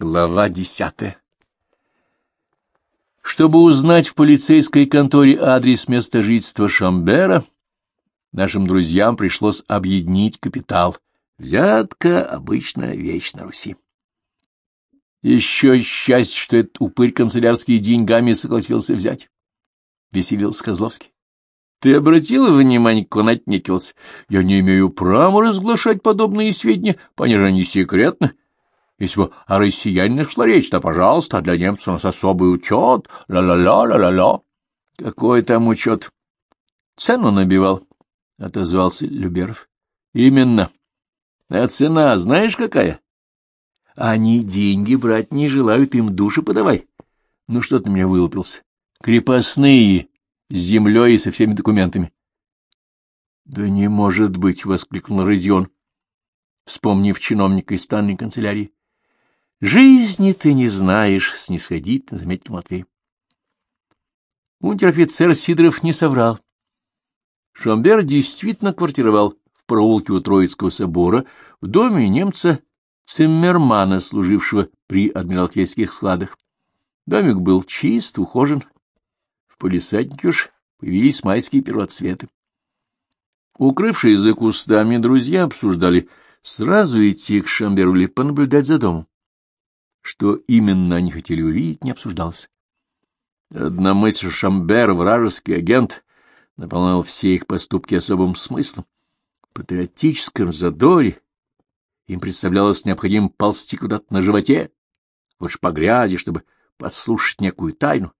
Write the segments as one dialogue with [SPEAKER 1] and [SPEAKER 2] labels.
[SPEAKER 1] Глава десятая Чтобы узнать в полицейской конторе адрес места жительства Шамбера, нашим друзьям пришлось объединить капитал. Взятка — обычная вещь на Руси. Еще счастье, что этот упырь канцелярские деньгами согласился взять. Веселился Козловский. Ты обратила внимание, как он отнекился? Я не имею права разглашать подобные сведения, понеже они секретны. Если бы о россиянине шла речь, то, пожалуйста, для немцев у нас особый учет. Ла-ла-ла-ла-ла-ла. Какой там учет? Цену набивал, — отозвался Люберов. Именно. А цена знаешь какая? Они деньги брать не желают, им души подавай. Ну что ты меня вылупился? Крепостные, с землей и со всеми документами. — Да не может быть! — воскликнул Родион, вспомнив чиновника из станной канцелярии. — Жизни ты не знаешь, — снисходительно заметил Матвей. Унтер-офицер Сидоров не соврал. Шамбер действительно квартировал в проулке у Троицкого собора в доме немца Циммермана, служившего при адмиралтейских складах. Домик был чист, ухожен. В полисаднике уж появились майские первоцветы. Укрывшись за кустами, друзья обсуждали, сразу идти к Шамберу или понаблюдать за домом. Что именно они хотели увидеть, не обсуждалось. Одна мысль Шамбер, вражеский агент, наполнял все их поступки особым смыслом. В патриотическом задоре им представлялось необходимым ползти куда-то на животе, лучше по грязи, чтобы подслушать некую тайну,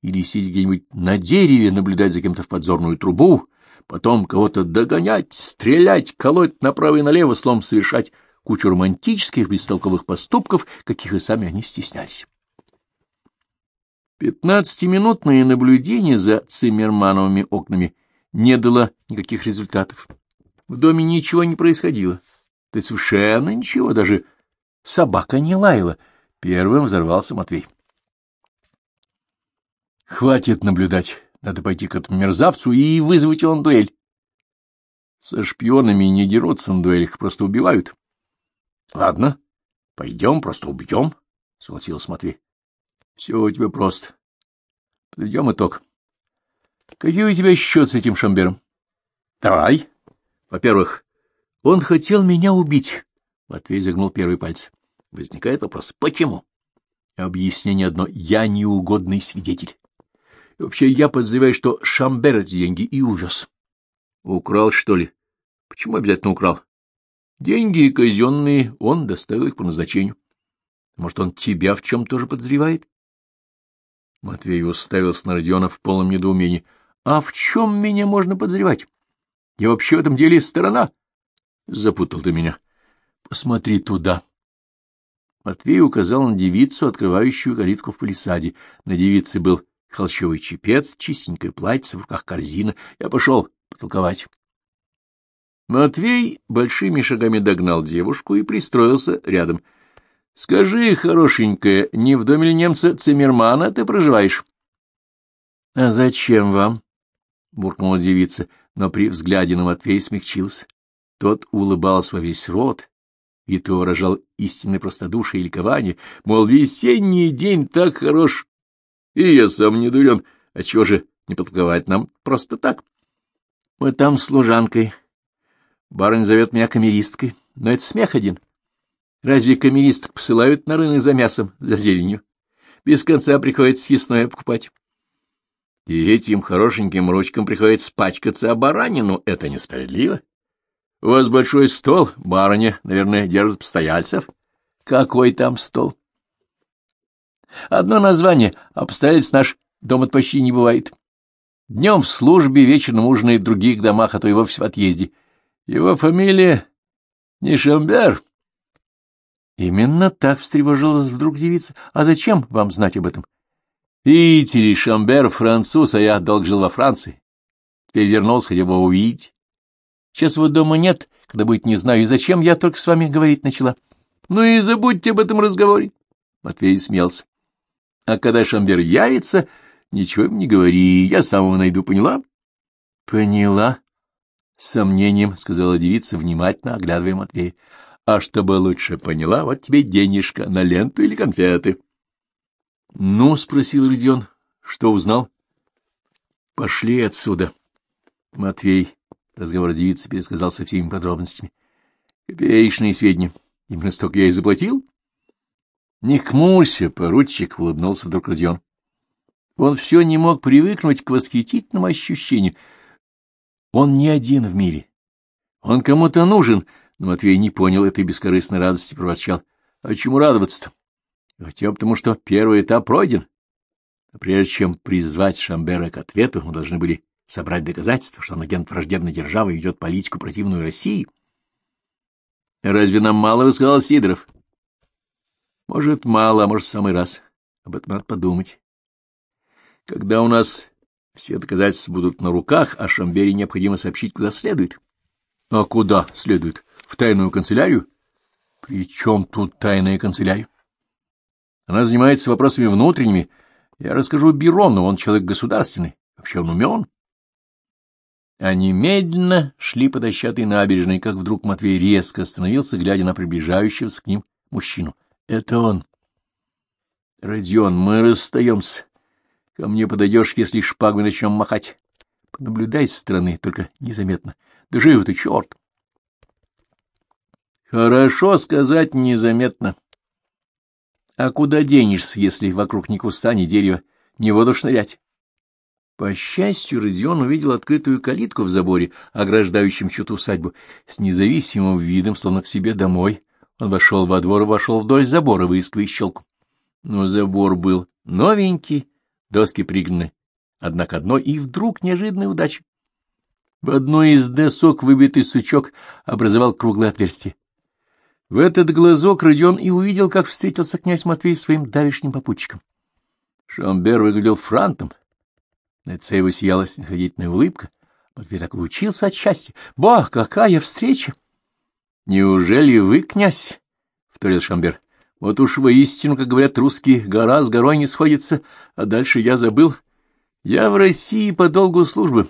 [SPEAKER 1] или сидеть где-нибудь на дереве, наблюдать за кем-то в подзорную трубу, потом кого-то догонять, стрелять, колоть направо и налево, слом совершать кучу романтических, бестолковых поступков, каких и сами они стеснялись. Пятнадцатиминутное наблюдение за Циммермановыми окнами не дало никаких результатов. В доме ничего не происходило. Да совершенно ничего, даже собака не лаяла. Первым взорвался Матвей. Хватит наблюдать. Надо пойти к этому мерзавцу и вызвать его на дуэль. Со шпионами не дерутся на дуэлях, просто убивают. — Ладно, пойдем, просто убьем, — согласился Матвей. — Все у тебя просто. Подведем итог. Какие у тебя счет с этим Шамбером? — Давай. Во-первых, он хотел меня убить. Матвей загнул первый палец. Возникает вопрос, почему? Объяснение одно. Я неугодный свидетель. И вообще, я подозреваю, что Шамбер эти деньги и увез. Украл, что ли? Почему обязательно украл? Деньги казенные, он доставил их по назначению. Может, он тебя в чем тоже подозревает? Матвей уставился на Родиона в полном недоумении. — А в чем меня можно подозревать? Я вообще в этом деле сторона. Запутал ты меня. Посмотри туда. Матвей указал на девицу, открывающую калитку в палисаде. На девице был холщовый чепец, чистенькое платье, в руках корзина. Я пошел потолковать. Матвей большими шагами догнал девушку и пристроился рядом. — Скажи, хорошенькая, не в доме ли немца Циммермана ты проживаешь? — А зачем вам? — буркнула девица, но при взгляде на Матвея смягчился. Тот улыбался во весь рот, и то выражал истинное простодушие и ликование, мол, весенний день так хорош, и я сам не дурен, а чего же не подковать нам просто так? Мы там с служанкой, Барынь зовет меня камеристкой, но это смех один. Разве камеристок посылают на рынок за мясом, за зеленью? Без конца приходится съестное покупать. И этим хорошеньким ручкам приходится пачкаться о баранину. Это несправедливо. У вас большой стол, барыня, наверное, держит постояльцев. Какой там стол? Одно название, а постояльц наш дома почти не бывает. Днем в службе, вечером ужинает в других домах, а то и вовсе в отъезде. Его фамилия не Шамбер. Именно так встревожилась вдруг девица. А зачем вам знать об этом? Видите Шамбер француз, а я долг жил во Франции. Теперь вернулся, хотя бы увидеть. Сейчас вот дома нет, когда будет не знаю, и зачем я только с вами говорить начала. Ну и забудьте об этом разговоре. Матвей смеялся. А когда Шамбер явится, ничего им не говори, я сам его найду, поняла? Поняла, — с сомнением сказала девица, внимательно оглядывая Матвея. А чтобы лучше поняла, вот тебе денежка на ленту или конфеты. — Ну, — спросил Родион, — что узнал? — Пошли отсюда. Матвей разговор девицы пересказал со всеми подробностями. — Копеечные сведения. Именно столько я и заплатил? — Не хмурься, поручик, — улыбнулся вдруг Родион. Он все не мог привыкнуть к восхитительному ощущению. Он не один в мире. Он кому-то нужен, но Матвей не понял этой бескорыстной радости, проворчал. А чему радоваться-то? Хотя потому, что первый этап пройден. А прежде чем призвать Шамбера к ответу, мы должны были собрать доказательства, что он агент враждебной державы и ведет политику противную России. Разве нам мало рассказал Сидоров? Может, мало, а может, в самый раз. Об этом надо подумать. Когда у нас все доказательства будут на руках, о Шамбере необходимо сообщить куда следует. А куда следует? В тайную канцелярию? При чем тут тайная канцелярия? Она занимается вопросами внутренними. Я расскажу Бирону, он человек государственный. Вообще он умен. Они медленно шли по дощатой набережной, как вдруг Матвей резко остановился, глядя на приближающегося к ним мужчину. — Это он. — Родион, мы расстаемся. Ко мне подойдешь, если шпагой начнем махать. Понаблюдай со стороны, только незаметно. Да жив ты, черт! Хорошо сказать незаметно. А куда денешься, если вокруг ни куста, ни дерева, не воду шнырять? По счастью, Родион увидел открытую калитку в заборе, ограждающем чью-то усадьбу, с независимым видом, словно к себе домой. Он вошел во двор и вошел вдоль забора, выискивая щелку. Но забор был новенький, доски пригнаны одна к одной, и вдруг неожиданная удача. В одной из досок выбитый сучок образовал круглое отверстие. В этот глазок Родион и увидел, как встретился князь Матвей своим давишним попутчиком. Шамбер выглядел франтом. На лице его сияла снисходительная улыбка. Матвей так учился от счастья. — Бах, какая встреча! — Неужели вы, князь? — вторил Шамбер. Вот уж воистину, как говорят русские, гора с горой не сходится, а дальше я забыл. Я в России по долгу службы,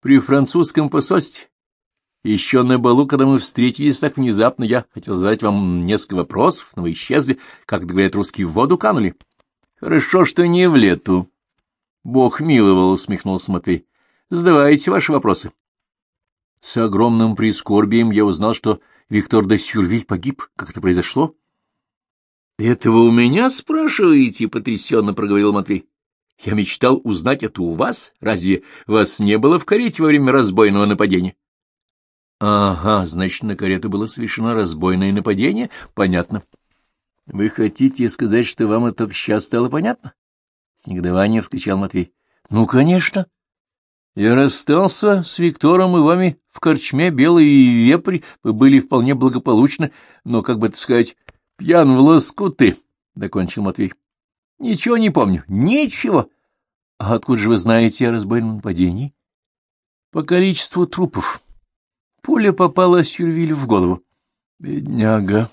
[SPEAKER 1] при французском посольстве. Еще на балу, когда мы встретились так внезапно, я хотел задать вам несколько вопросов, но вы исчезли, как говорят русские, в воду канули. Хорошо, что не в лету. Бог миловал, усмехнулся Матвей. Задавайте ваши вопросы. С огромным прискорбием я узнал, что Виктор де Сюрвиль погиб. Как это произошло? — Это вы у меня спрашиваете? — потрясенно проговорил Матвей. — Я мечтал узнать это у вас. Разве вас не было в карете во время разбойного нападения? — Ага, значит, на карету было совершено разбойное нападение? Понятно. — Вы хотите сказать, что вам это сейчас стало понятно? С негодованием вскричал Матвей. — Ну, конечно. Я расстался с Виктором и вами в корчме «Белый вепрь». Вы были вполне благополучны, но, как бы это сказать, Пьян в лоскуты, — докончил Матвей. — Ничего не помню. Ничего. — А откуда же вы знаете о разбойном нападении? — По количеству трупов. Пуля попала Сюрвилю в голову. — Бедняга.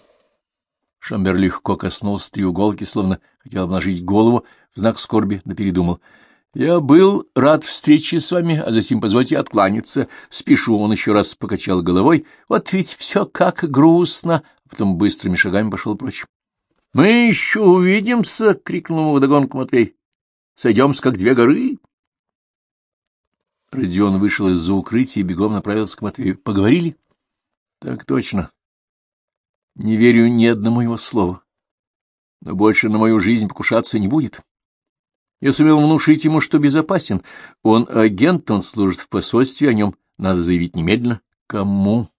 [SPEAKER 1] Шамбер легко коснулся треуголки, словно хотел обнажить голову в знак скорби, но передумал. — Я был рад встрече с вами, а затем позвольте откланяться. Спешу, он еще раз покачал головой. Вот ведь все как грустно, потом быстрыми шагами пошел прочь. — Мы еще увидимся! — крикнул ему вдогонку Матвей. — Сойдемся, как две горы! Родион вышел из-за укрытия и бегом направился к Матвею. — Поговорили? — Так точно. Не верю ни одному его слову. Но больше на мою жизнь покушаться не будет. Я сумел внушить ему, что безопасен. Он агент, он служит в посольстве, о нем надо заявить немедленно. Кому? —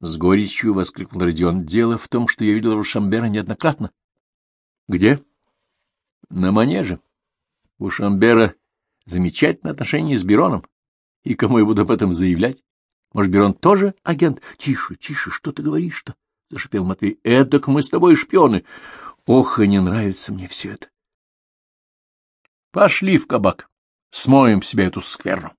[SPEAKER 1] с горечью воскликнул Родион. — Дело в том, что я видел Шамбера неоднократно. — Где? — На манеже. У Шамбера замечательное отношение с Бероном. И кому я буду об этом заявлять? Может, Берон тоже агент? — Тише, тише, что ты говоришь-то? — зашипел Матвей. — Эдак мы с тобой шпионы. Ох, и не нравится мне все это. Пошли в кабак, смоем в себя эту скверну.